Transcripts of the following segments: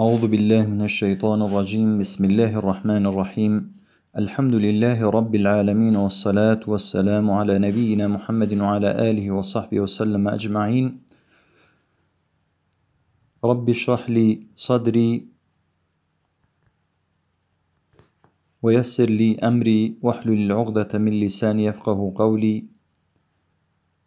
أعوذ بالله من الشيطان الرجيم بسم الله الرحمن الرحيم الحمد لله رب العالمين والصلاة والسلام على نبينا محمد وعلى آله وصحبه وسلم أجمعين رب اشرح لي صدري ويسر لي أمري واحلل العقدة من لساني يفقه قولي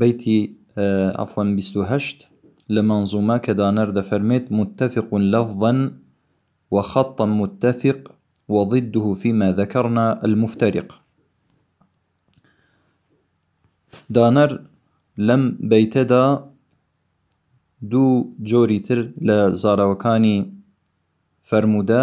بەیتی عەفوەن بیست و هەشت لە مەنزومە کە دانەر دەفەرمێت، متفق لفظا وخطا متفق وضده فیما ذکرنا المفترق. دانەر لەم بەیتەدا دوو جۆری تر لە زاراوەکانی فەرموودە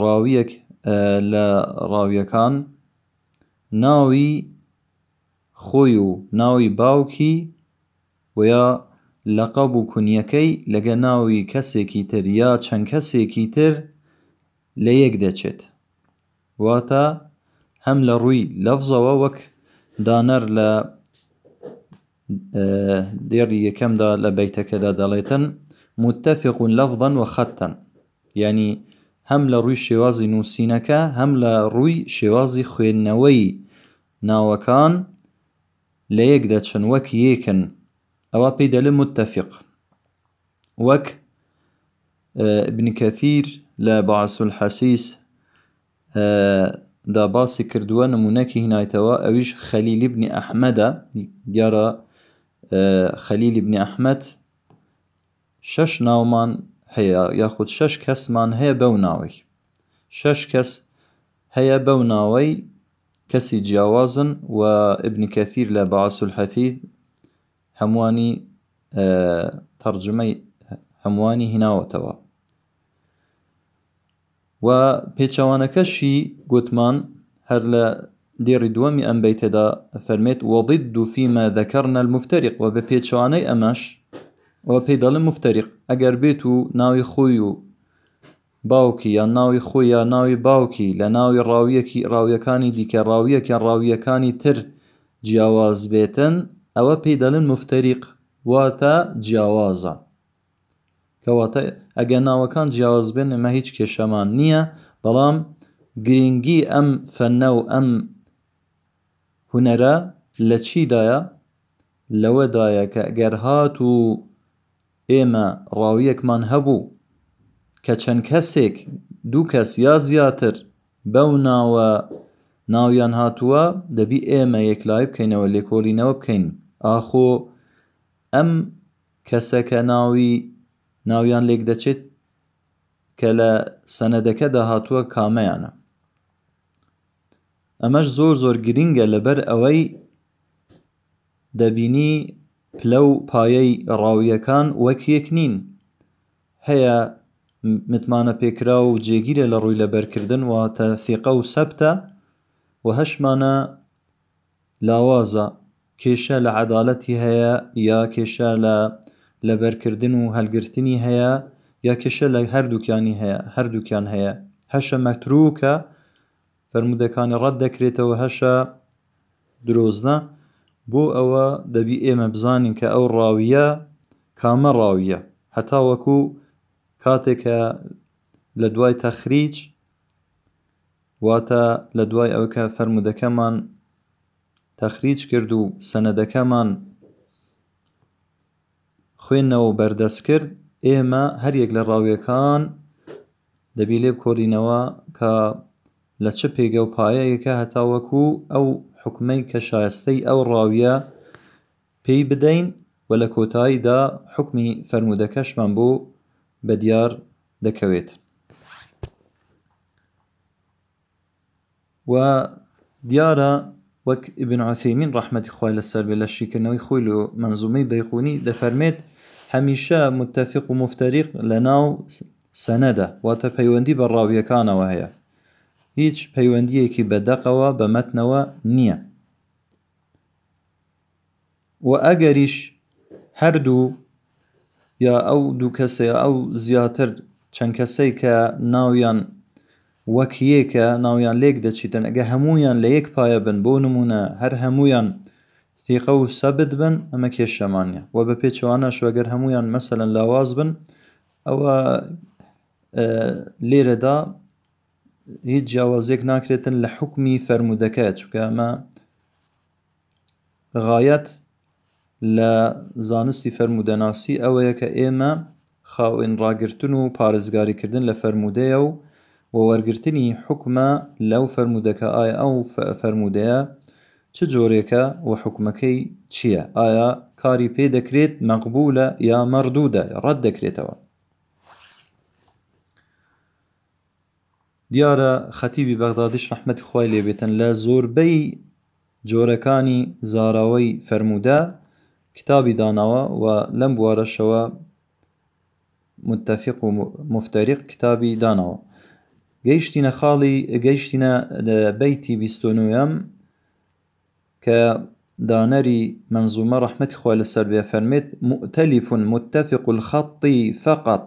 ڕاویەک لە ڕاویەکان ناوی خۆی و ناوی باوکی و یا لەقەب و کونیەکەی لەگە ناوی کەسێکی تر یا چەند کەسێکی تر لە یەک دەچێت واتە هەم لە ڕووی لەفزەوە وەک دانەر لە دێڕی یەکەمدا لە بەیتەکەدا دەڵێتن متفق لفظا و خطا یعنی هەم لە ڕووی شێوازی نووسینەکە هەم لە ڕووی شێوازی خوێندنەوەی ناوەکان لە یەک دەچن وەک یەکن ئەوە پێی دەلێ متفق وەک ابن کەثیر لە بەعس الحەسیس دا باسی کردووە نمونەکی هینایتەوە ئەویش خەلیلی بنی ئەحمەدە دیارە خەلیلی بنی ئەحمەد شەش ناومان هەیە یاخود شەش کەسمان هەیە بەو ناوەی شەش کەس هەیە بەو ناوەی کەسی جیاوازن و ابنی کەثیر لە بەعسول حەثید هەمووانی تەرجمەی هەمووانی هیناوەتەوە و پێچەوانەکەشی گوتمان، هەر لە دێڕی دووەمی ئەم بەیتەدا فەرمێت، وضد فیما ذکرنا المفترق، و بە پێچەوانەی ئەمەش ئەوە پێی دەڵێن مفترق، ئەگەر بێت و ناوی خۆی و باوکی یان ناوی خۆی یا ناوی باوکی لە ناوی ڕاویەکی ڕاویەکانی دیکە ڕاویەک یان ڕاویەکانی تر جیاواز بێتن ئەوە پێی دەڵێن مفترق واتە جیاوازە. کەواتە ئەگەر ناوەکان جیاواز بێن ئەمە هیچ کێشەمان نییە بەڵام گرنگی ئەم فەنە و ئەم هونەرە لە چیدایە لەوەدایە کە گەر هات و ئێمە ڕاویەکمان هەبوو کە چەند کەسێک دوو کەس یا زیاتر بەو ناوە ناویان هاتووە دەبی ئێمە یەکلای بکەینەوە لێکۆلینەوە بکەین ئاخۆ ئەم کەسەکە ناوی ناویان لێک دەچێت کە لە سەنەدەکەدا هاتووە کامەیانە ئەمەش زۆر زۆر گرنگە لەبەر ئەوەی دەبینی پلە و پایەی ڕاویەکان وەک یەک نین هەیە متمانە پێکرا و جێگیرە لە ڕووی لەبەرکردن واتە ثقە و سەبتە و هەشمانە لاوازە، کێشە لە عەدالەتی هەیە یا کێشە لە لەبەرکردن و هەلگرتنی هەیە یا کێشە لە هەردووکیانی هەیە، هەردووکیان هەیە، هەشە مەترووکە، فەرموودەکانی ڕەت دەکرێتەوە، هەشە درۆزنە، بۆ ئەوە دەبی ئێمە بزانین کە ئەو ڕاوییە کامە ڕاوییە، هەتاوەکوو کاتێک کە لە دوای تەخریج، واتە لە دوای ئەوەی کە فەرموودەکەمان تەخریج کرد و سەنەدەکەمان خوێندنەوە بەردەست کرد ئێمە هەریەک لە ڕاویەکان دەبی لێ بکۆرینەوە کە لە چ پێگە و پایەیەکە هەتاوەکو ئەو حکومەی کە شایستەی ئەو ڕاویە پێی بدەین و لە کۆتاییدا حوکمی فەرموودەکەشمان بۆ بە دیار دەکەوێت و دیارە وەک ئیبن عثیمین ڕحمەتی خوای لەسەر بێ لە شیکردنەوەی خۆی لە منزومەی بەیقونی دەفەرمێت هەمیشە متتەفق و مفتەریق لە ناو سەنەدە واتە پەیوەندی بە ڕاویەکانەوە هەیە هیچ پەیوەندیەکی بە دەقەوە بە مەتنەوە نییە و ئەگەریش هەردوو یا ئەو دوو کەسە یا ئەو زیاتر چەند کەسەی کە ناویان وەک یەکە ناویان لێک دەچیتن ئەگە هەموویان لە یەک پایە بن بۆ نمونە هەر هەمویان سیقە و سەبت بن ئەمە کێشەمانە و بە پێچوانە شوەگەر هەمویان مەسەەن لاواز بن ئەوە لێرەدا هیچ جیاوازیەک ناکرێتن لە حکمی فەرمودەکە چکە ئەمە غایەت لە زانستی فەرمودەناسی ئەوەیە کە ئێمە خاوێن ڕاگرتن و پارێزگاریکردن لە فەرمودەیە و و وەرگرتنی حکومە لەو فەرمودەکە ئایا ئەو فەرمودەیە چ جۆرێکە و حکومەکەی چییە ئایا کاری پێ دەکرێت مەقبولە یا مەڕدوودە ڕەت دەکرێتەوە دیارە خەتیبی بەغدادیش ڕەحمەتی خوای لێ بێتن لە زۆربەی جۆرەکانی زاراوەی فەرموودە کتابی داناوە و لەم بوارەشەوە متفق و مفتەریق کتابی داناوە گەیشتینە خاڵی گەیشتینە بەیتی بیست و نۆیەم کە دانەری منزومە ڕەحمەتی خۆی لەسەر بێ فەرمێت مؤتەلیف متفق الخطی فقط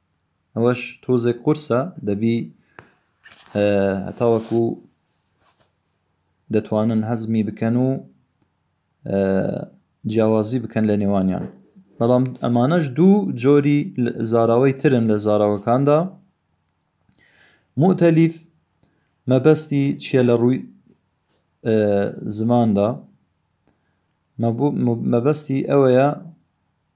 ئەوەش تۆزێک قورسە دەبی هەتاوەکو دەتوانن هەزمی بکەن و جیاوازی بکەن لە نێوانیان بەڵام ئەمانەش دوو جۆری زاراوەی ترن لە زاراوەکاندا مؤتەلیف مەبەستی چیە لە ڕووی زماندا مەبەستی ئەوەیە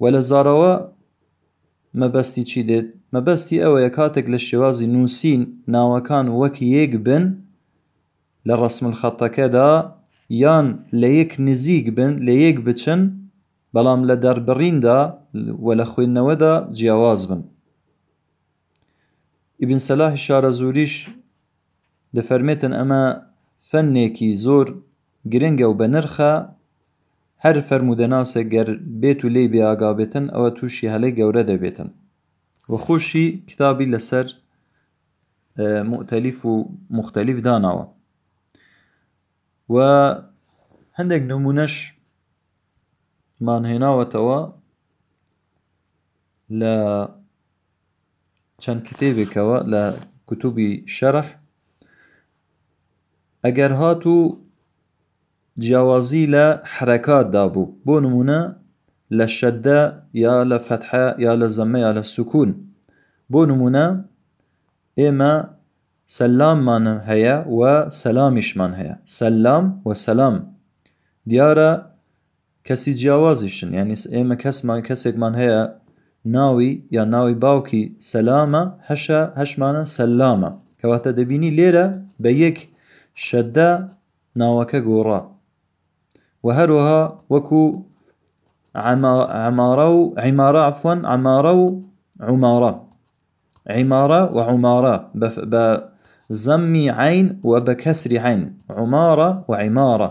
و لە زارەوە مەبەستی چی دێت؟ مەبەستی ئەوەیە کاتێک لە شێوازی نووسین ناوەکان وەک یەک بن لە ڕسم خەتەکەدا یان لە یەک نزیک بن لە یەک بچن بەڵام لە دەربڕیندا و لە خوێندنەوەدا جیاواز بن. ئیبن سەلاحی شارەزووریش دەفەرمێتن ئەمە فەنێکی زۆر گرنگە و بەنرخە هەر فەرموودەناسێک گەر بێت و لێی بێئاگابێتن ئەوە تووشی هەلەی گەورە دەبێتن و خۆشی کتابی لەسەر مختلف و مختلف داناوە و هەندێک نمونەش مانهێناوەتەوە لە چەند کتێبێکەوە لە کتوبی شەرح ئەگەر هات و جیاوازی لە حرەکاتدا بوو بۆ نمونە لە شەدە یا لە فەتحە یا لە زەمە یا لە سکون بۆ نمونە ئێمە سەلاممان هەیە و سەلامیشمان هەیە سەلام و سەسلام دیارە کەسی جیاوازیشن یانی ئێمە کەسمان کەسێکمان هەیە ناوی یا ناوی باوکی سەلامە هەشە هەشمانە سەلامە کەواتە دەبینی لێرە بە یەک شەدە ناوەکە گۆڕا و هەروەها وەکو عمارە و عیمارە عفوان عمارە و عمارە عیمارە و عمارە بە زەممی عین و بە کەسری عین عمارە و عیمارە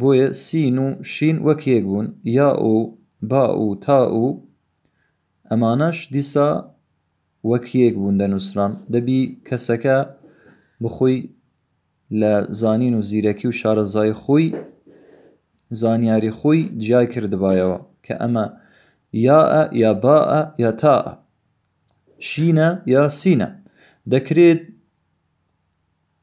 بۆیە سین و شین وەک یەک بوون، یا و با و تا و ئەمانەش دیسا وەک یەک بوون دەنووسران، دەبی کەسەکە بخۆی لە زانین و زیرەکی و شارەزای خۆی زانیاری خۆی جیا کردبایەوە کە ئەمە یا یا با یا تا شینە یا سینە دەکرێت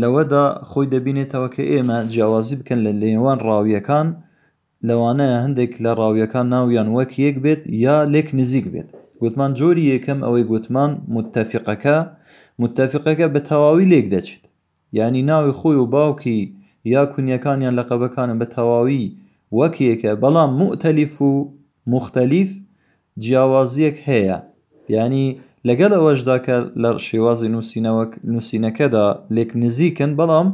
لەوەدا خۆی دەبینێتەوە کە ئێمە جیاوازی بکەن لە لێوان ڕاویەکان لەوانەیە هەندێک لە ڕاویەکان ناویان وەک یەک بێت یا لێک نزیک بێت گوتمان جۆری یەکەم ئەوەی گوتمان متتەفقەکە متتەفقەکە بە تەواوی لێک دەچێت ینی ناوی خۆی و باوکی یا کونیەکانیان لە قەبەکانە بە تەواوی وەک یەکە بەڵام موتەلیف و مختلف جیاوازییەک هەیە، یانی لەگەڵ ئەوەشدا کە لە شێوازی نووسینەکەدا لێک نزیکن، بەڵام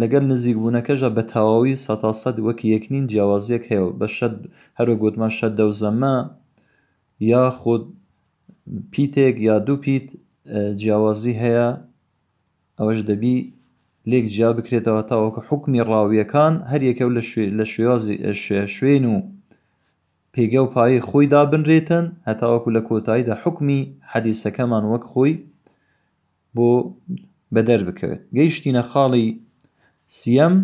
لەگەڵ نزیکبوونەکەشدا بە تەواوی سەتا سەد وەک یەک نین، جیاوازییەک هەیە و بە شەد، هەر وەک گوتمان شەدە و زەممە یاخود پیتێک یا دوو پیت جیاوازی هەیە. ئەوەش دەبی لێک جیا بکرێتەوە تاوەکو حوکمی ڕاویەکان هەر یەکەو لە شوێ لە شوێازی شوێ شوێن و پێگە و پایەی خۆی دابنرێتن هەتاوەکو لە کۆتاییدا حوکمی حەدیسەکەمان وەک خۆی بۆ بەدەر بکەوێت گەیشتینە خاڵی سیەم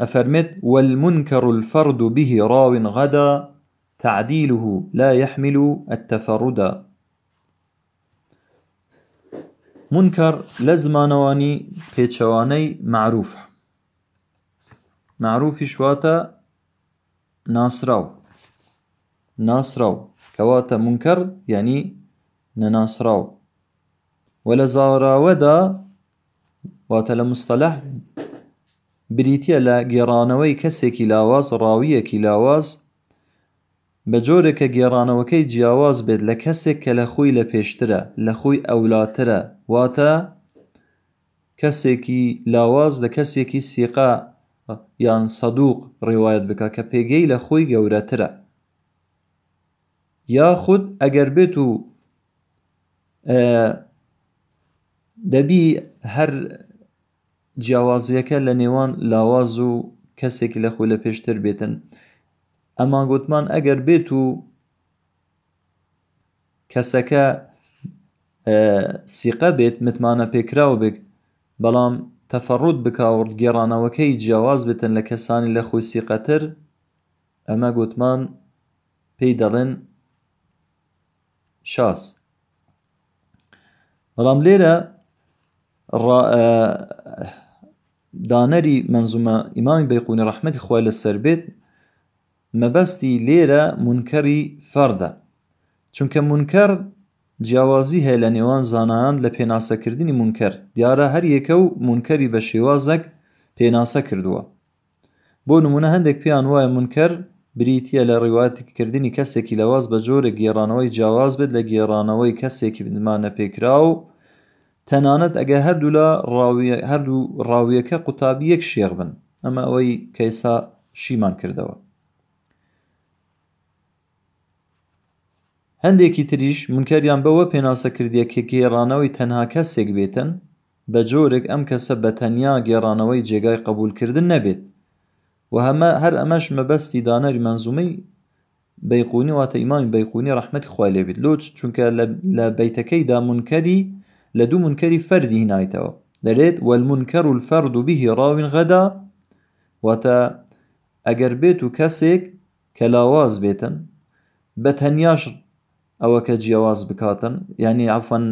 ئەفەرمێت والمنكر الفرد به راو غدا تعديله لا يحمل التفردا مونکەڕ لە زمانەوانی پێچەوانەی مەعروفە، مەعروفیش واتە ناسراو ناسراو کەواتە مونکەڕ یعنی نەناسراو وە لە زاراوەدا واتە لە مستەلەح بریتییە لە گێڕانەوەی کەسێکی لاواز ڕاویەکی لاواز بە جۆرێک کە گێڕانەوەکەی جیاواز بێت لە کەسێک کە لە خۆی لە پێشترە، لە خۆی ئەولاترە، واتە کەسێکی لاواز لە کەسێکی سیقە یان سەدوق ڕەوایەت بکا کە پێگەی لە خۆی گەورەترە، یاخود ئەگەر بێت و دەبی هەر جیاوازیەکە لە نێوان لاواز و کەسێک لە خۆی لە پێشتر بێتن ئەمان گوتمان ئەگەر بێت و کەسەکە سیقە بێت متمانە پێکراو بێت بەڵام تەفەڕوت بکوڕد گێڕانەوەکەی جیاواز بتن لە کەسانی لە خۆی سیقەتر ئەمە گوتمان پێی دەڵێن شاز. بەڵام لێرە دانەری مەنزومە ئیمامی بەیقونی ڕحمەتی خۆی لەسەر بێت مەبەستی لێرە منکەری فەردە چونکە منکەر جیاوازی هەیە لە نێوان زانان لە پێناسەکردنی منکەر دیارە هەریەکە و منکەری بە شێوازەک پێناسە کردووە بۆ نموونە هەندێک پێیان وایە مونکەر بریتییە لە ڕیوایەتکردنی کەسێکی لاواز بە جۆرێک گێڕانەوەی جیاواز بێت لە گێڕانەوەی کەسێکی مانەپێکراو، تەنانەت ئەگەر هەردوولا هەردوو ڕاوییەکە قوتابی یەک شێخ بن، ئەمە ئەوەی کە ئێستا شیمان کردەوە. هەندێکی تریش منکەریان بەوە پێناسە کردیە کە گێڕانەوەی تەنها کەسێک بێتن بە جۆرێک ئەم کەسە بە تەنیا گێڕانەوەی جێگای قبول کردن نەبێت و هەر ئەمەش مەبەستی دانەری مەنزومەی بەیقونی واتە ئیمامی بەیقونی ڕەحمەتی خوای لێ بێت لۆچ چونکە لە بەیتەکەیدا منکەری لە دوو منکەری فەردی هینایتەوە دەلێت و المنکر الفرد به راو غدا واتە ئەگەر بێت و کەسێک کە لاواز بێتن بە تەنیاش ئەوە کە جیاواز بکاتن یعنی عفوەن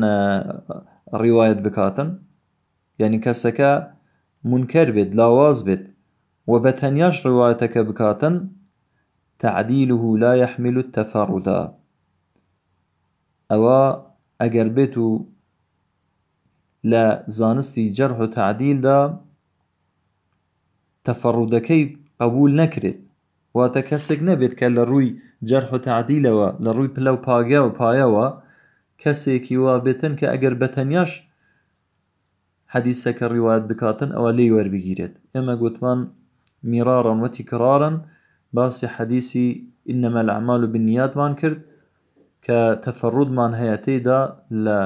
ڕیوایەت بکاتن یعنی کەسەکە منکەر بێت لاواز بێت و بە تەنیاش ڕیوایەتەکە بکاتن تعدیله لا یحمل التفردا ئەوە ئەگەر بێت و لە زانستی جەرح و تعدیلدا تەفەڕودەکەی قبول نەکرێت واتە کەسێک نەبێت کە لە ڕووی جەرح و تەعدیلەوە، لە ڕووی پلە و پاگە و پایەوە کەسێکی وا بێتن کە ئەگەر بە تەنیاش حەدیسەکە ڕیوایەت بکاتن ئەوا لێی وەربگیرێت. ئێمە گۆتمان میڕارەن و تیکڕارەن باسی حەدیسی انما الاعمال بالنیاتمان کرد کە تەفەڕودمان هەیە تێیدا لە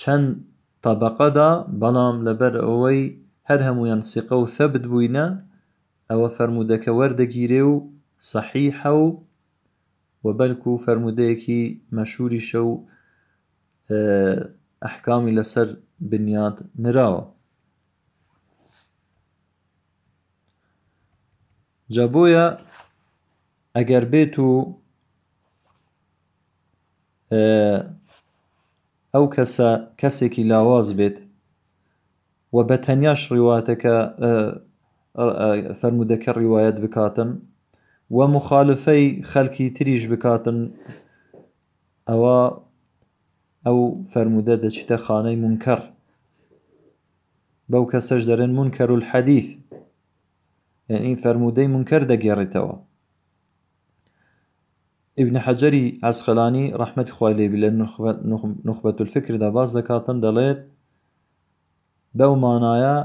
چەند تەبەقەدا بەڵام لەبەر ئەوەی هەر هەموویان سیقە و ثەبت بووینە ئەوە فەرموودەکە وەردەگیرێ و صەحیحە و وە بەلکو فەرموودەیەکی مەشهوریشە و ئەحکامی لەسەر بنیات نراوە جا بۆیە ئەگەر بێت و ئەو کەسە کەسێکی لاواز بێت و بە تەنیاش ڕیواتەکە فەرمودەکە ڕیواەت بکاتن و مخالفەی خەلکی تریش بکاتن ئەوە ئەو فەرمودە دەچیتە خانەی منکەڕ بەو کەسەش دەرێن من کەرول حەدیث یعنی فەرمودەی منکەر دەگێڕێتەوە ابن حەجەری ئەسقەلانی ڕەحمەتی خوای لێبی لە نخبەت الفکردا باس دەکاتن دەڵێت بەو مانایە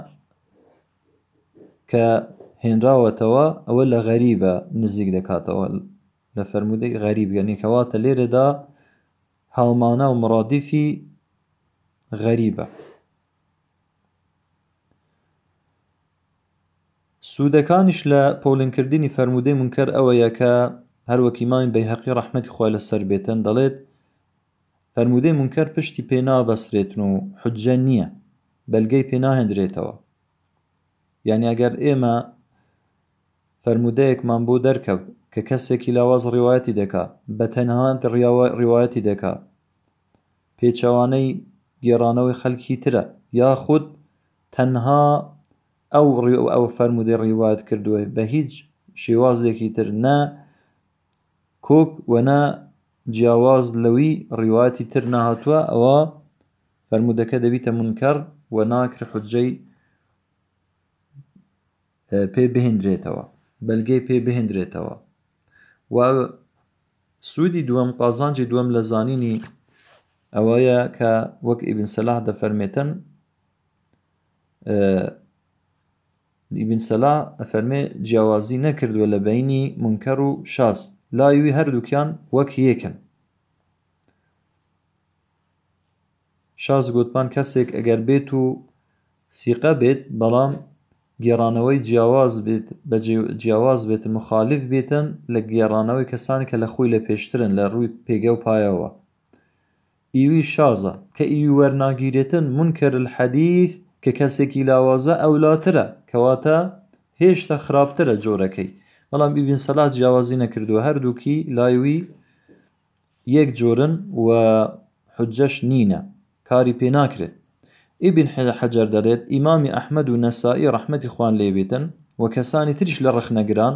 کە هێنراوەتەوە ئەوە لە غەریبە نزیک دەکاتەوە لە فەرمودەی غەریب گەنی کەواتە لێرەدا هاومانە و مڕادیفی غەریبە سودەکانیش لە پۆلێن کردنی فەرموودەی مونکەر ئەوەیە کە هەر وەک ئیمامی بەیهەقی ڕەحمەتی خوای لەسەر بێتن دەڵێت، فەرموودەی مونکەر پشتی پێ نابەسرێتن و حوججە نییە، بەلگەی پێ ناهێندرێتەوە، یانی ئەگەر ئێمە فەرموودەیەکمان بۆ دەرکەوت کە کەسێکی لاواز ڕیوایەتی دەکا، بە تەنها ڕیوایەتی دەکا، پێچەوانەی گێڕانەوەی خەلکی ترە، یاخود تەنها ئەو ڕێ و ئەو فەرمودەی ڕیوات کردووە بە هیچ شێوازێکی تر نا کۆک وەنا جیاواز لەوی ڕیواتی تر ناهاتووە ئەوە فەرمودەکە دەبیتە منکەڕ و ناکر حجەی پێ بهێندرێتەوە بەلگەی پێ بهێندرێتەوە و سوودی دووەم قازانجی دووەم لە زانینی ئەوەیە کە وەک ئیبن سەلاح دەفەرمێتن ئیبن سەلا ئەفەرمێ جیاوازی نەکردووە لە بینی منکەڕ و شاز لاوی هەردووکیان وەک یەکن شاز گوتمان کەسێک ئەگەر بێت و سیقە بێت بەڵام گێڕانەوەی جیاواز بێت بە جیاواز بێت مخالف بێتن لە گێڕانەوەی کەسانی کە لە خۆی لە پێشترن لە ڕووی پێگە و پایەوە ئیوی شازە کە ئیوی وەرناگیرێتن منکر الحدیث کە کەسێکی لاوازە ئەولاترە کەواتە هێشتا خراپترە جۆرەکەی بەڵام ئیبن سەلاح جیاوازی نەکردووە هەردووکی لایوی یەک جۆرن و حجەش نینە کاری پێ ناکرێت ئیبن حەجەر دەڵێت ئیمامی ئەحمەد و نەسائی ڕەحمەتی خوان لێبێتن و کەسانی تریش لە ڕەخنەگران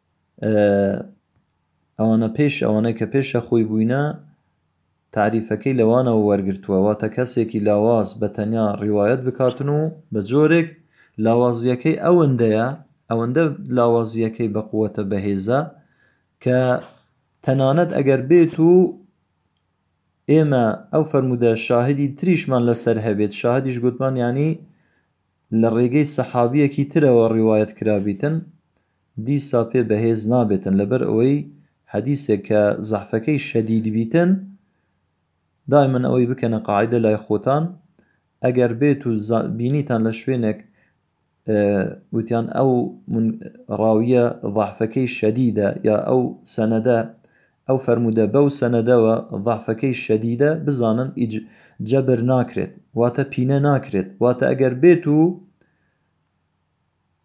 ئەوانە پێش ئەوانە کە پێشە خۆی بووینە تعریفەکەی لەوانەوە وەرگتووە واتە کەسێکی لاواز بە تەنیا ڕیواەت بکاتن و بە جۆرێک لاوازیەکەی ئەوەندەیە ئەوەندە لاوازیەکەی بەقوەتە بەهێزە کە تەنانەت ئەگەر بێت و ئێمە ئەو فەرمودە شاهدی تریشمان لەسەر هەبێت شاهدیش گوتمان ینی لە ڕێگەی سەحابیەکی ترەوە ڕیواەت کرابیتن دیسا پێ بەهێز نابێتن لەبەر ئەوەی حەدیسێک کە زەعفەکەی شەدید بیتن دایمەن ئەوەی بکەنە قاعدە لای خۆتان ئەگەر بێت و بینیتان لە شوێنێک وتیان ئەو ڕاویە ضعفەکەی شەدیدە یا ئەو سەنەدە ئەو فەرموودە بەو سەنەدەوە ضعفەکەی شەدیدە بزانن ئیج جەبر ناکرێت واتە پینە ناکرێت واتە ئەگەر بێت و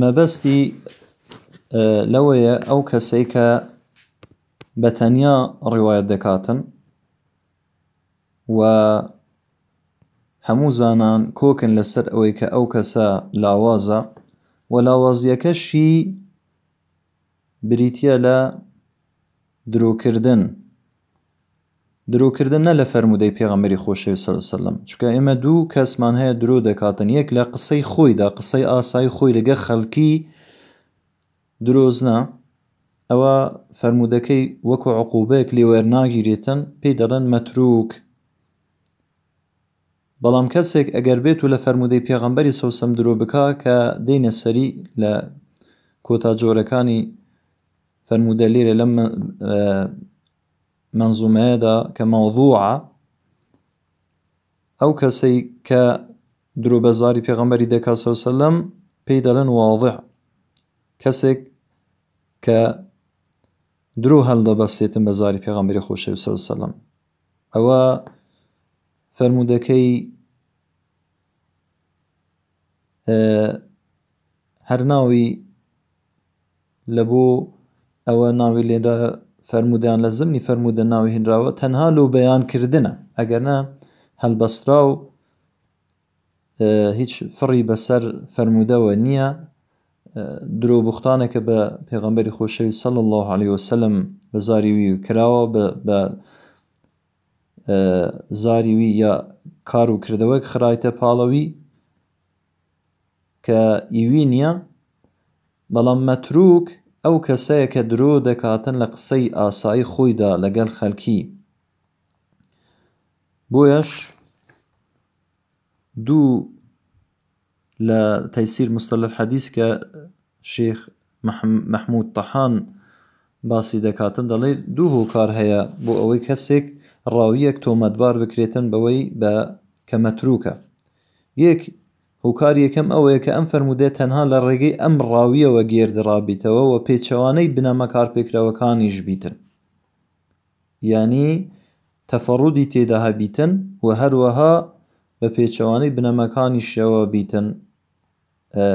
مەبەستی لەوەیە ئەو کەسەی کە بە تەنیا ڕیواەت دەکاتن و هەموو زانان کۆکن لەسەر ئەوەی کە ئەو کەسە لاوازە و لاوازیەکەشی بریتییە لە درۆکردن درۆکردن نە لە فەرموودەی پێغەمبەری خۆشەویست صلی اللە علیه و سلم چونکە ئێمە دوو کەسمان هەیە درۆ دەکاتن یەک لە قسەی خۆیدا قسەی ئاسایی خۆی لەگە خەڵکی درۆزنە ئەوە فەرموودەکەی وەکو عقوبەیەک لێوەرناگیرێتن پێی دەڵێن مەتروک بەڵام کەسێک ئەگەر بێت و لە فەرموودەی پێغەمبەری سەوسەم درۆ بکا کە دێینە سەری لە کۆتا جۆرەکانی فەرموودە لێرە لەم منزومەیەدا کە مەوضوعە ئەو کەسەی کە درۆ بەزاری پێغەمبەری دەکا سەوسەلم پێی دەڵێن واضح کەسێک کە درۆ هەلدەبەسێتن بە زاری پێغەمبەری خۆشەویستە وسلم ئەوا فەرموودەکەی هەر ناوی لە بۆ ئەوە ناوی لێنرا فەرمودان لە زمنی فەرموودە ناوی هێنراوە تەنها لۆ بەیانکردە ئەگەرنا هەلبەستراو هیچ فڕی بەسەر فەرموودەوە نییە، درۆو بوختانێکە بە پێغەمبەری خۆشەویست صلی اللە علیە وسلم بە زاری وی کراوە بە زاری وی یا کار و کردەوەک خرایتە پاڵەوی کە ئیوی نییە بەڵام مەتروک ئەو کەسەیە کە درۆ دەکاتن لە قسەی ئاسایی خۆیدا لەگەل خەلکی بۆیەش دوو لە تەیسیر مستەلە حەدیس کە شێخ محمود تەحان باسی دەکاتن دەڵێ دوو هۆکار هەیە بۆ ئەوەی کەسێک ڕاویەک تۆمەتبار بکرێتن بەوەی بە کە مەتروکە یەک هۆکار یەکەم ئەوەیە کە ئەم فەرمودە تەنها لە ڕێگەی ئەم ڕاویەوە گێردرابیتەوە و پێچەوانەی بنەمە کارپێکراوەکانیش بیتن یانی تەفەڕودی تێدا هەبیتن و هەروەها بە پێچەوانەی بنەماکانیشەوە بیتن ە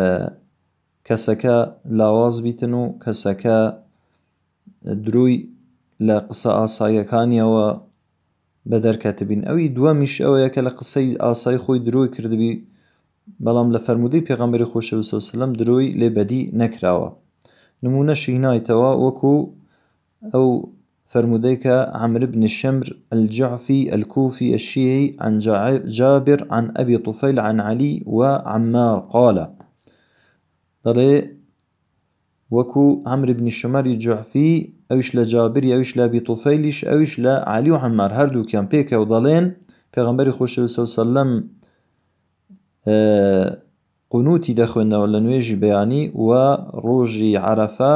کەسەکە لاواز بیتن و کەسەکە دروی لە قسە ئاسایەکانیەوە بە دەرکەتبین ئەوی دووەمیش ئەوەیە کە لە قسەی ئاسای خۆی درۆی کردبی بەڵام لە فەرمودەی پێغەمبەری خۆشەوی سەسلم درۆی لێ بەدی نەکراوە نمونەشی هینایتەوە وەکو ئەو فەرموودەی کە، عمرو بن شمر الجعفی الکوفی الشیعی عن جابر عن ابی طفیل عن علی و عمار قال دەڵێ وەکو عمرو بن شمری جعفی ئەوش لە جابری ئەوش لە ابی طفیلیش ئەوش لە علی و عمار هەردووکیان پێکە و دەڵێن پێغمبەری خۆشەوی سەلم قنوتی دەخوێندەوە لە نوێژی بەیانی و ڕۆژی عرفە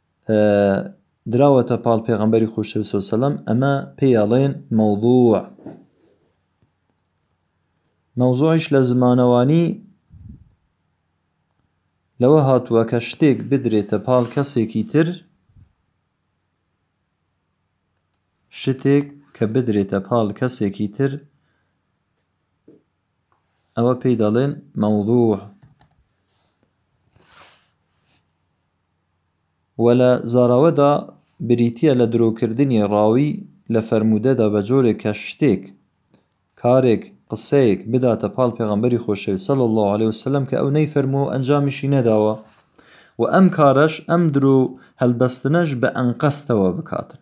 دراوەتە پاڵ پێغەمبەری خۆشەویست سەو سەلەم ئەمە پێی ئەڵێن مەوضوع مەوزۆعیش لە زمانەوانی لەوە هاتووە کە شتێک بدرێتە پاڵ کەسێکی تر شتێک کە بدرێتە پاڵ کەسێکی تر ئەوە پێی دەڵێن مەوضوع و لە زاراوەدا بریتییە لە درۆکردنی ڕاوی لە فەرموودەدا بە جۆرێک کە شتێک، کارێک، قسەیەک بداتە پاڵ پێغەمبەری خۆشەویست صلی اللە علیە وسلم کە ئەو نەیفەرمووە و ئەنجامیشی نەداوە و ئەم کارەش، ئەم درۆ هەلبەستنەش بە ئەنقەستەوە بکاتن.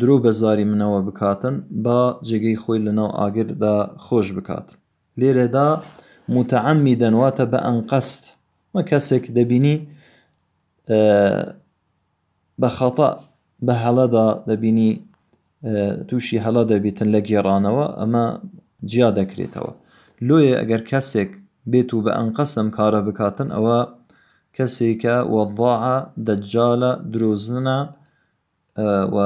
درۆ بە زاری منەوە بکاتن با جێگەی خۆی لەناو ئاگردا خۆش بکات لێرەدا متعەمی دەنواتە بە ئەنقەست وە کەسێک دەبینی بە خەتە بە هەڵەدا دەبینی تووشی هەڵە دەبیتن لە گێڕانەوە ئەمە جیا دەکرێتەوە لۆیە ئەگەر کەسێک بێت و بە ئەنقەست ئەم کارە بکاتن ئەوە کەسێکە وەضاعە دەجالە درۆزنە و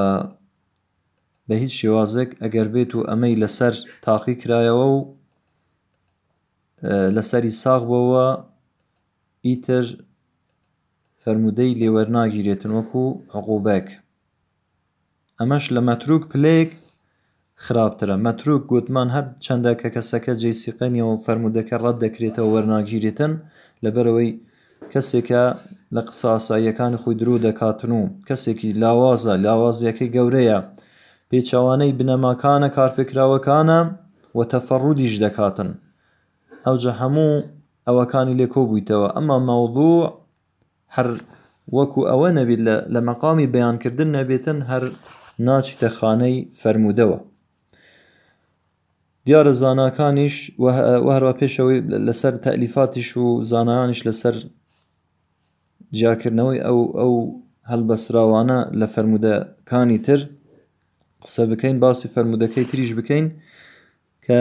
بە هیچ شێوازێک ئەگەر بێت و ئەمەی لەسەر تاقی کرایەوە و لەسەری ساغ بۆەوە ئیتر فەرمودەی لێوەرناگیرێتن وەکو عقوبەک ئەمەش لە مەترووک پلەیەک خراپترە. مەترووک گوتمان هەر چەندە کە کەسەکە جێی سیقە نییە و فەرموودەکە ڕەت دەکرێتەوە وەرناگیرێتن لەبەرئەوەی کەسێکە لە قسە ئاساییەکانی خۆی درۆ دەکاتن و کەسێکی لاوازە لاوازیەکەی گەورەیە پێچەوانەی بنەماکانە کارپێکراوەکانە و تەفەڕوودیش دەکاتن ئەوجە هەموو ئەوەکانی لێ کۆبوویتەوە ئەما مەوزوع هەر وەکو ئەوە نەبیت لە لە مەقامی بەیان کردن نەبێتن هەر ناچیتە خانەی فەرموودەوە دیارە زاناکانیش وهروا پێشەوەی لەسەر تەلیفاتیش و زانایانش لەسەر جیاکردنەوەی ئەو ئەو هەڵبەسراوانە لە فەرمودەکانی تر قسە بکەین باسی فەرمودەکەی تریش بکەین کە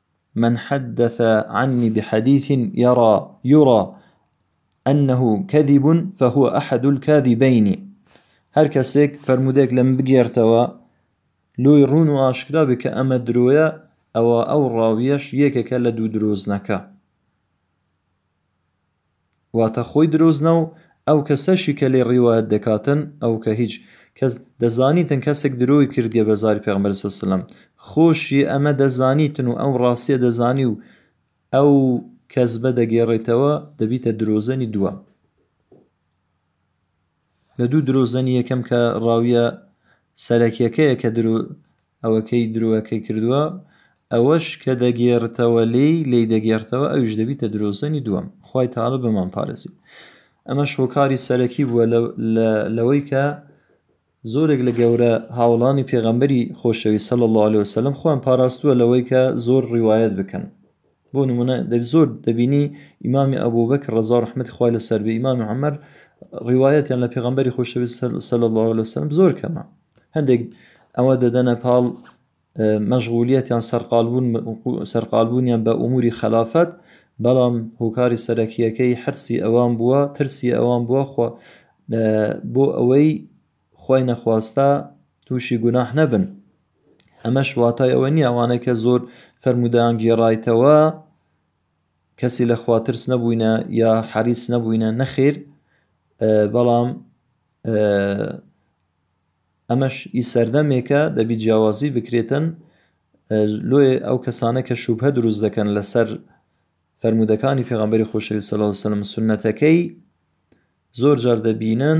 من حدث عنی بحدیث یری، یری، انه کذب فهو احد الکاذبین، هەر کەسێک فەرموودەیەک لە من بگێرتەوە لۆی ڕوون و ئاشکرا بێ کە ئەمە درۆیە ئەوا ئەو ڕاویەش یەکێکە لە دوو درۆزنەکە. واتە خۆی درۆزنە و ئەو کە سەشی کە لێی ڕیوایەت دەکاتن ئەو کە هیچ کەس دەزانیتن کەسێک درۆی کردیە بە زاری پێغەمبەر سەو سلم خۆشی ئەمە دەزانیتن و ئەو ڕاستیە دەزانی و ئەو کەزبە دەگێڕیتەوە دەبیتە درۆزنی دووەم. لە دوو درۆزنی یەکەم کە ڕاویە سەرەکیەکەیە کە درۆ ئەوەکەی درۆەکەی کردوە ئەوەش کە دەگێڕتەوە لێی لێی دەگێڕتەوە ئەویش دەبیتە درۆزنی دووەم خوای تەعالی بمان پارێزیت ئەمەش هۆکاری سەرەکی بووە لەوەی کە زۆرێک لە گەورە هاوڵانی پێغەمبەری خۆشەوی سەلی اللە علیە وسلم خۆیان پاراستووە لەوەی کە زۆر ڕیوایەت بکەن بۆ نمونە دەک زۆر دەبینی ئیمامی ئەبوبەکر ڕەزا و ڕەحمەتی خوای لەسەر بێ ئیمامی عەمەر ڕیوایەتیان لە پێغەمبەری خۆشەویست صلی- صلی الله عليه وسلم زۆر کەمە هەندێک ئەوە دەدەنە پاڵ اه، مەشغولیەتیان سەرقالبوون سەرقالبوونیان بە ئوموری خەلافەت بەڵام هۆکاری سەرەکیەکەی حرسی ئەوان بووە ترسی ئەوان بووە خوا اه، بۆ ئەوەی خوای نەخواستا تووشی گوناح نەبن ئەمەش واتای ئەوە نییە ئەوانەی کە زۆر فەرموودەیان گێڕایتەوە کەسی لە خواترس نەبووینە یا حەریس نەبووینە نەخیر بەڵام ئەمەش ئی سەردەمێکە دەبی جیاوازی بکرێتن لۆێ ئەو کەسانە کە شوبهە دروست دەکەن لەسەر فەرمودەکانی پێغمبەری خۆشەوی سەلاسەلم سنەتەکەی زۆر جار دەبینن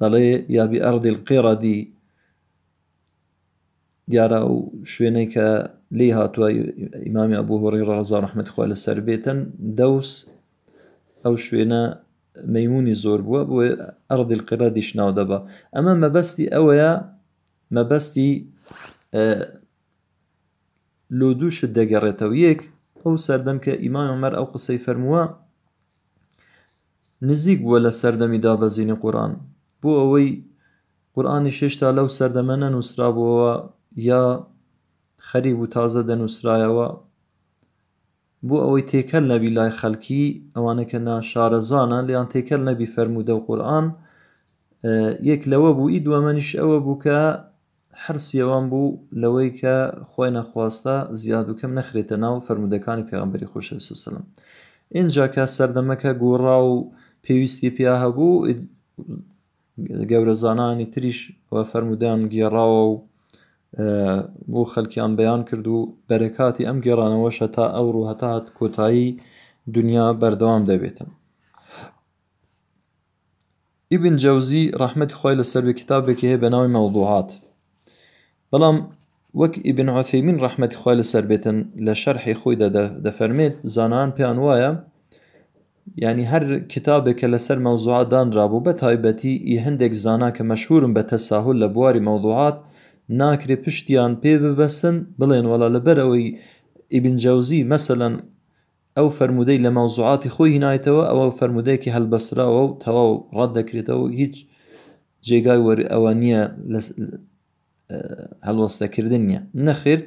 دەڵێ، یا بئەڕد القیڕە دی، دیارە ئەو شوێنەی کە لێی هاتووە ئیمامی ئەبوو هۆڕی ڕازا ڕحمەت خوا لەسەر بێتن دەوس ئەو شوێنە مەمونی زۆر بووە بۆ ئەڕدیل قرە دیش ناو دەبا ئەمە مەبەستی ئەوەیە مەبەستی لۆ دووشت دەگەڕێتەوە یەک ئەو سەردەم کە ئیماۆمەر ئەو قسەی فەرمووە نزیک بووە لە سەردەمی دابەزینی قورئان، بۆ ئەوەی قورئانیش هێشتا لەو سەردەمە نەنووسرابووەوە یا خەریک بوو تازە دەنووسرایەوە، بۆ ئەوەی تێکەڵ نەبی لای خەڵکی ئەوانە کە ناشارەزانە لێیان تێکەڵ نەبی فەرموودە و قورئان، یەک لەوە بوو، ئی دووەمەنیش ئەوە بوو کە، حرصی ئەوان بوو لەوەی کە خوای نەخواستە زیاد و کەم نەخرێتە ناو فەرموودەکانی پێغمبەری خۆشەویست وسلم ئینجا کە سەردەمەکە گۆڕا و پێویستی پیا هەبوو گەورە زانانی تریش و فەرمودان گێڕاوە و بۆ خەلکیان بەیان کرد و بەرەکاتی ئەم گێڕانەوەش هەتا ئەو ڕوو هەتات کۆتایی دنیا بەردەوام دەبێتن ئیبن جەوزی ڕەحمەتی خوای لەسەر بێ کتابێکی هەیە بەناوی مەوضوعات بەڵام وەک ئیبن عثیمین ڕەحمەتی خوای لەسەر بێتن لە شەرحی خۆیدا دەفەرمێت زانان پێیان وایە ینی هەر کتابێک کە لەسەر مەوزوعات دانرابوو بە تایبەتی ئی هەندێک زانا کە مەشهورم بە تەساهل لە بواری مەوضوعات ناکرێ پشتیان پێ ببەسن بڵێن وەڵا لەبەرەوەی ئیبن جەوزی مەسەەن ئەو فەرموودەی لە مەوزوعاتی خۆی هینایتەوە ئەوە فەرموودەیەکی هەلبەستراوە و تەواو ڕەت دەکرێتەوە و هیچ جێگای وەر ئەوە نییە لە هەلوەستەکردن نیە نەخێر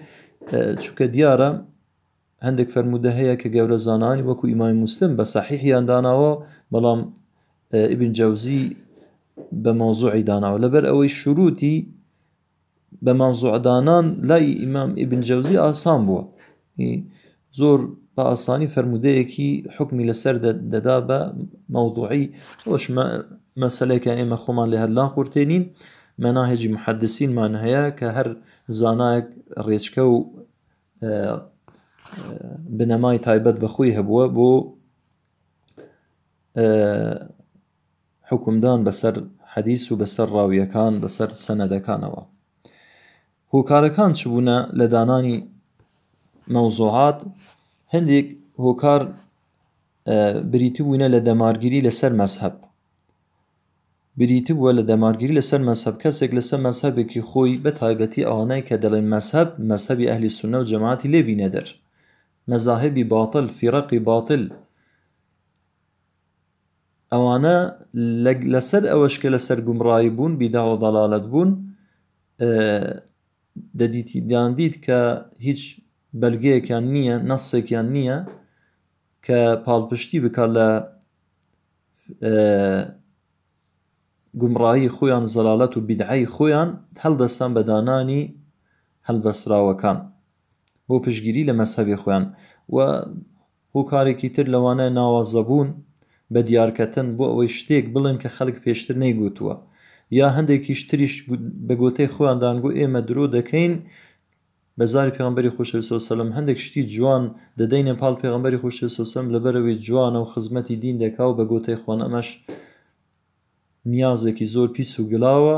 چونکە دیارە هەندێک فەرموودە هەیە کە گەورە زانانی وەکو ئیمای مسلم بە سەحیحیان داناوە بەڵام ئیبن جەوزی بە مەوزوعی داناوە لەبەر ئەوەی شروعی بە مەوزوعدانان لای ئیمام ئیبن جەوزی ئاسان بووە زۆر بە ئاسانی فرەرمودەیەکی حکمی لەسەر دەدا بە مەوضوعی وەش مەسلەکە ئێمە خۆمان لە هەرلان قورتێنین مەناهێجی محەدسینمان هەیە کە هەر زانایەک ڕێچکە و بنەمای تایبەت بەخۆی هەبووە بۆ حوکمدان بەسەر حەدیس و بەسەر ڕاویەکان بەسەر سەنەدەکانەوە هۆکارەکان چ بوونە لە دانانی مەوزوعات هەندێک هۆکار بریتی بوونە لە دەمارگیری لەسەر مەسهب بریتی بووە لە دەمارگیری لەسەر مەسەب کەسێک لەسەر مەسەبێکی خۆی بە تایبەتی ئەوانای کە دەڵێن مەسەب مەسەبی ئەهلی سنە و جەماعتی لێبینە دەر مەزاهبی باتل فیڕقی باتل ئەوانە لەسەر ئەوەش کە لەسەر گومڕایی بوون بیداوە دەڵالت بوون دەدیتی داندید کە هیچ بەلگەیەکیان نییە نەسێکیان نییە کە پاڵپشتی بکات لە گومڕایی خۆیان زەلالەت و بیدعی خۆیان هەڵدەستان بەدانانی هەلبەسراوەکان بۆ پشگیری لە مەسەبی خۆیان و هۆکارێکی تر لەوانە ناوازەبوون بە دیارکەتن بۆ ئەوەی شتێک بڵێن کە خەلک پێشتر نەیگوتووە یا هەندێکیش تریش بە گۆتەی خۆیان دانگۆ ئێمە درۆ دەکەین بە زاری پێغەمبەری خۆشەویست سەو سەلەم هەندێک شتی جوان دەدەینە پاڵ پێغەمبەری خۆشەویست سەو سەلەم لەبەرەوەی جوانە و خزمەتی دین دەکا و بە گۆتەی خۆن ئەمەش نیازێکی زۆر پیس و گلاوە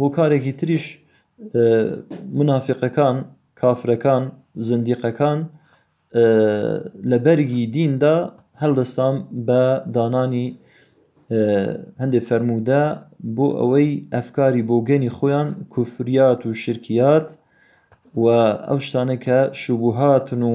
هۆکارێکی تریش منافقەکان کافرەکان زندیقەکان لە بەرگی دیندا هەڵدەستان بە دانانی هەندێک فەرموودە بۆ ئەوەی ئەفکاری بۆگەنی خۆیان کوفریات و شرکیات و ئەو شتانە کە شوبهاتن و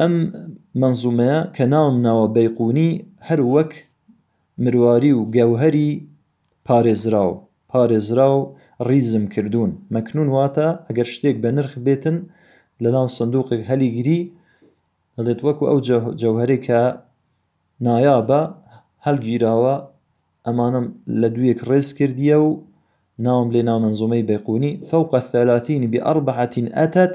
ئەم مەنزومەیە کە ناوم ناوە بەیقونی هەر وەک مرواری و گەوهەری پارێزراو، پارێزراو ڕیزم کردوون، مەکنوون واتە ئەگەر شتێک بە نرخ بێتن لە ناو سندووقێک هەلی گری دەڵێت وەکو ئەو جەوهەرێکە نایابە هەلگیراوە ئەمانم لە دوویەک ڕێز کردیە و ناوم لێ ناو مەنزومەی بەیقونی فەوقە سەلاسینی بئەڕبەعەتین ئەتەت،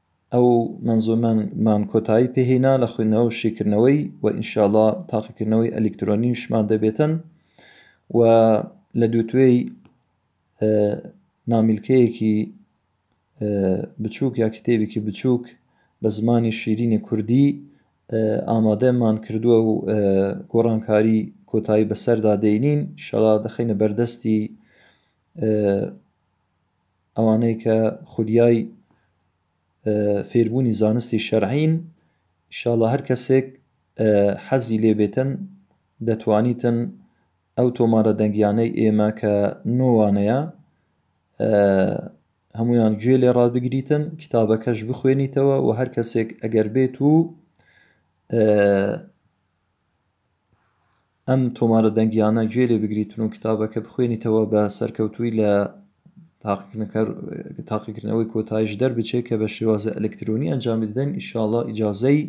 ئەو مەنزومەن مان کۆتایی پێ هینا لە خوێندنەوە و شیکردنەوەی و ئینشااللە تاقیکردنەوەی ئەلیکترۆنیشمان دەبێتن و لە دووتوێی نامیلکەیەکی بچووک یا کتێبێکی بچووک بە زمانی شیرینی کوردی ئامادەمان کردووە و گۆڕانکاری کۆتایی بەسەردا دێنین شەڵا دەخینە بەردەستی ئەوانەی کە خولیای فێربوونی زانستی شەرعین شاڵە هەر کەسێک حەزی لێبێتن دەتوانیتن ئەو تۆمارە دەنگیانەی ئێمە کە نۆوانەیە هەمویان گوێ لێ ڕابگریتن کتابەکەش بخوێنیتەوە و هەر کەسێک ئەگەر بێت و ئەم تۆمارە دەنگیانە گوێ لێ بگریتن و کتابەکە بخوێنیتەوە بە سەرکەوتووی لە تاقیکردنەوەی کۆتایش دەربچێت کە بە شێوازە ئەلکترۆنی ئەنجام بدەن ئیشاڵە ئیجاازەی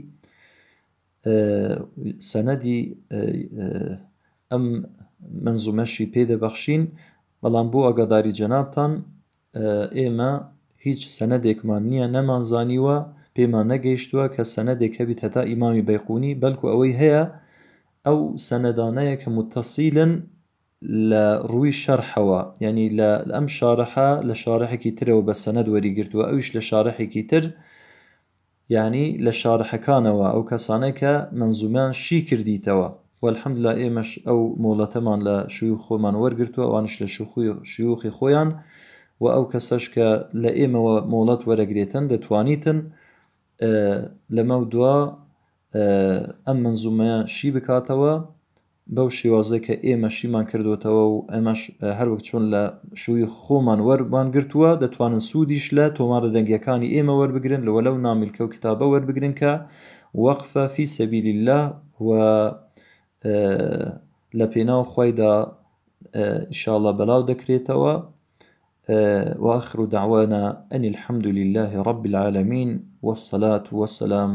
سەنەدی ئەم منزومەشی پێ دەبەخشین بەڵام بۆ ئاگاداری جەنابتان ئێمە هیچ سەنەدێکمان نییە نەمان زانیوە پێمان نەگەیشتووە کە سەنەدێک هەبیت هەتا ئیمامی بەیقونی بەلکو ئەوەی هەیە ئەو سەنەدانەیە کە متەسیلن لە ڕووی شەرحەوە یعنی لە ئەم شارەحە لە شارەحێکی ترەوە بە سەنەد وەریگرتووە ئەوش لە شارەحێکی تر یانی لە شارحەکانەوە ئەو کەسانەی کە مەنزومەیان شی کردیتەوە و الحمدللە ئێمەش ئەو مۆڵەتەمان لە شیوخ خۆمان وەرگرتوە ئەوانیش لە شیوخی خۆیان و ئەو کەسەش کە لە ئێمەوە مۆڵەت وەرەگرێتن دەتوانیتن لەمەو دوا ئەم مەنزومەیە شی بکاتەوە بەو شێوازەی کە ئێمە شیمان کردۆتەوە و ئەمەش هەروەک چۆن لە شووی خۆمان وەرمان گرتووە دەتوانن سوودیش لە تۆمارە دەنگیەکانی ئێمە وەربگرن لەوە لەو نامیلکە و کتابە وەربگرن کە وەقفە فی سەبیل الله و لە پێناو خۆیدا ئیشاڵە بەلاو دەکرێتەوە واخر دعوانا أن الحمد لله رب العالمين والصلاة والسلام